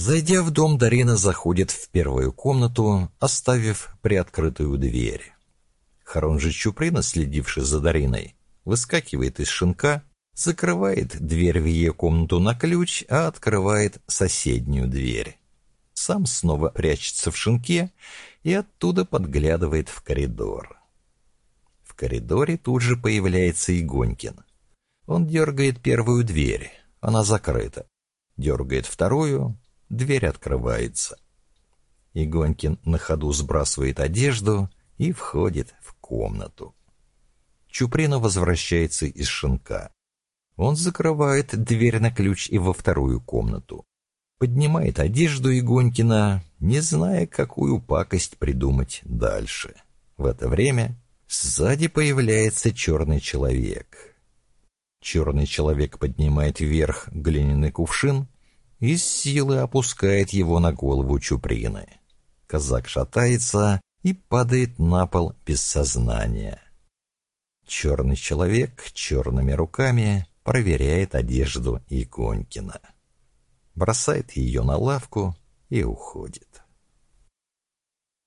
Зайдя в дом, Дарина заходит в первую комнату, оставив приоткрытую дверь. Харунжи Чуприна, следивший за Дариной, выскакивает из шинка, закрывает дверь в ее комнату на ключ, а открывает соседнюю дверь. Сам снова прячется в шинке и оттуда подглядывает в коридор. В коридоре тут же появляется Игонькин. Он дергает первую дверь, она закрыта. Дергает вторую, дверь открывается. Игонькин на ходу сбрасывает одежду и входит в комнату. Чуприна возвращается из шинка. Он закрывает дверь на ключ и во вторую комнату. Поднимает одежду Игонькина, не зная, какую пакость придумать дальше. В это время сзади появляется черный человек. Черный человек поднимает вверх глиняный кувшин и с силы опускает его на голову Чуприны. Казак шатается и падает на пол без сознания. Черный человек черными руками проверяет одежду Иконькина. Бросает ее на лавку и уходит.